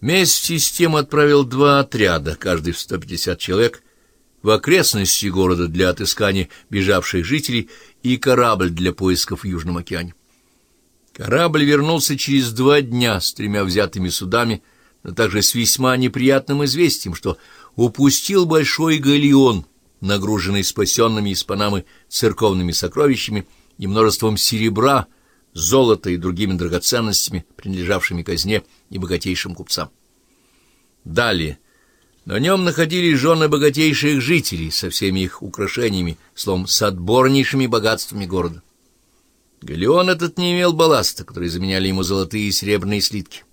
Вместе с тем отправил два отряда, каждый в 150 человек, в окрестности города для отыскания бежавших жителей и корабль для поисков в Южном океане. Корабль вернулся через два дня с тремя взятыми судами, но также с весьма неприятным известием, что упустил большой галеон, нагруженный спасенными из Панамы церковными сокровищами и множеством серебра, золота и другими драгоценностями, принадлежавшими казне и богатейшим купцам. Далее. На нем находились жены богатейших жителей со всеми их украшениями, словом, с отборнейшими богатствами города. Галеон этот не имел балласта, которые заменяли ему золотые и серебряные слитки.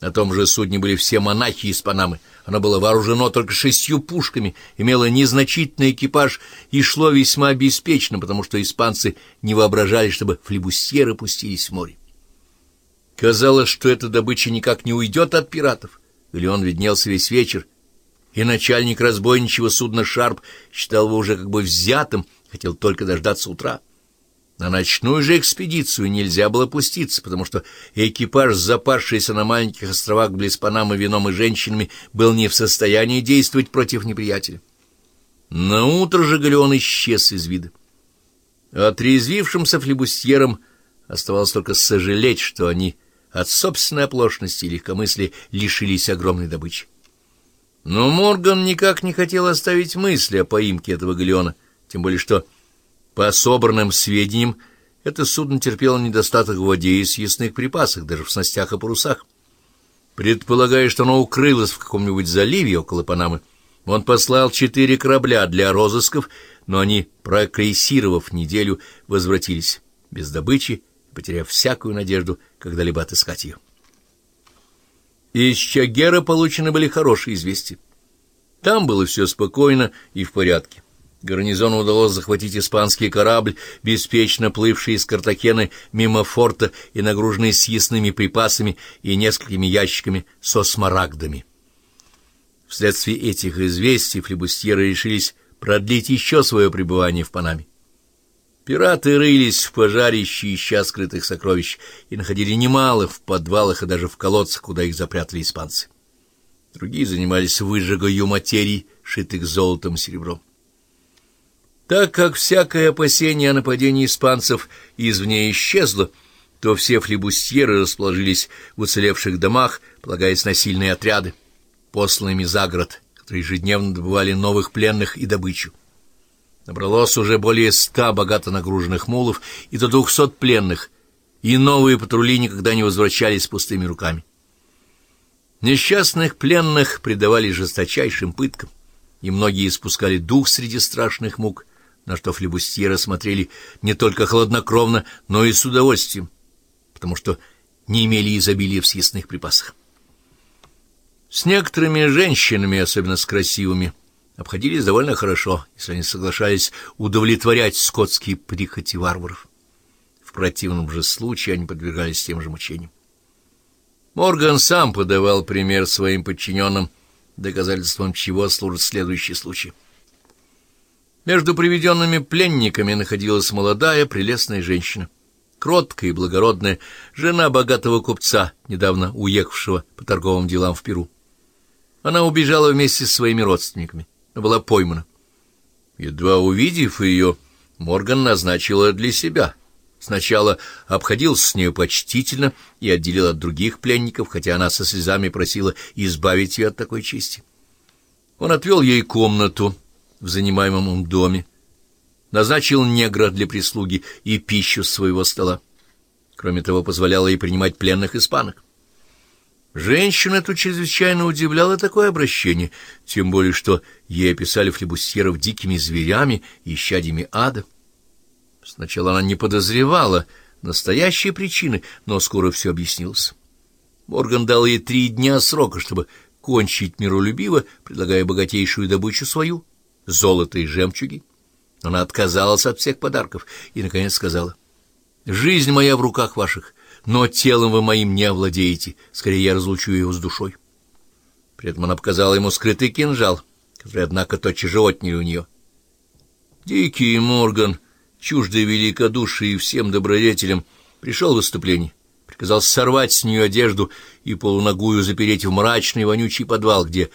На том же судне были все монахи из Панамы. Оно было вооружено только шестью пушками, имело незначительный экипаж и шло весьма обеспечено, потому что испанцы не воображали, чтобы флебустьеры пустились в море. Казалось, что эта добыча никак не уйдет от пиратов. Галеон виднелся весь вечер, и начальник разбойничьего судна «Шарп» считал его уже как бы взятым, хотел только дождаться утра. На ночную же экспедицию нельзя было пуститься, потому что экипаж, запасшийся на маленьких островах близ Панамы вином и женщинами, был не в состоянии действовать против неприятеля. На утро же Галеон исчез из вида. Отрезвившимся флебустьерам оставалось только сожалеть, что они от собственной оплошности и легкомыслия лишились огромной добычи. Но Морган никак не хотел оставить мысли о поимке этого галеона, тем более что по собранным сведениям, это судно терпело недостаток в воде и съестных припасах, даже в снастях и парусах. Предполагая, что оно укрылось в каком-нибудь заливе около Панамы, он послал четыре корабля для розысков, но они, прокрейсировав неделю, возвратились без добычи, потеряв всякую надежду когда-либо отыскать ее. Из Чагера получены были хорошие известия. Там было все спокойно и в порядке. Гарнизону удалось захватить испанский корабль, беспечно плывший из Картакены мимо форта и нагруженный съестными припасами и несколькими ящиками со смарагдами. Вследствие этих известий флебустьеры решились продлить еще свое пребывание в Панаме. Пираты рылись в пожарище, ища скрытых сокровищ, и находили немало в подвалах и даже в колодцах, куда их запрятали испанцы. Другие занимались выжигою материй, шитых золотом и серебром. Так как всякое опасение о нападении испанцев извне исчезло, то все флебустьеры расположились в уцелевших домах, полагаясь на сильные отряды, посланными за город, которые ежедневно добывали новых пленных и добычу. Набралось уже более ста богато нагруженных мулов и до двухсот пленных, и новые патрули никогда не возвращались с пустыми руками. Несчастных пленных предавали жесточайшим пыткам, и многие испускали дух среди страшных мук, на что флебустьеры смотрели не только хладнокровно, но и с удовольствием, потому что не имели изобилия в съестных припасах. С некоторыми женщинами, особенно с красивыми, обходились довольно хорошо, если они соглашались удовлетворять скотские прихоти варваров. В противном же случае они подвергались тем же мучениям. Морган сам подавал пример своим подчиненным, доказательством чего служит следующий случай — между приведенными пленниками находилась молодая прелестная женщина, кроткая и благородная, жена богатого купца, недавно уехавшего по торговым делам в Перу. Она убежала вместе с своими родственниками, но была поймана. Едва увидев ее, Морган назначила для себя. Сначала обходился с нею почтительно и отделил от других пленников, хотя она со слезами просила избавить ее от такой чести. Он отвел ей комнату, в занимаемом им доме, назначил негра для прислуги и пищу с своего стола. Кроме того, позволял ей принимать пленных испанок. Женщина эту чрезвычайно удивляла такое обращение, тем более что ей описали флебустьеров дикими зверями и щадями ада. Сначала она не подозревала настоящей причины, но скоро все объяснилось. Морган дал ей три дня срока, чтобы кончить миролюбиво, предлагая богатейшую добычу свою — золото и жемчуги. Она отказалась от всех подарков и, наконец, сказала, «Жизнь моя в руках ваших, но телом вы моим не овладеете, скорее я разлучу его с душой». При этом она показала ему скрытый кинжал, который, однако, тотчас же отняли у нее. Дикий Морган, чуждый великодушие и всем добродетелям, пришел в выступление, при казалось сорвать с нее одежду и полуногую запереть в мрачный вонючий подвал, где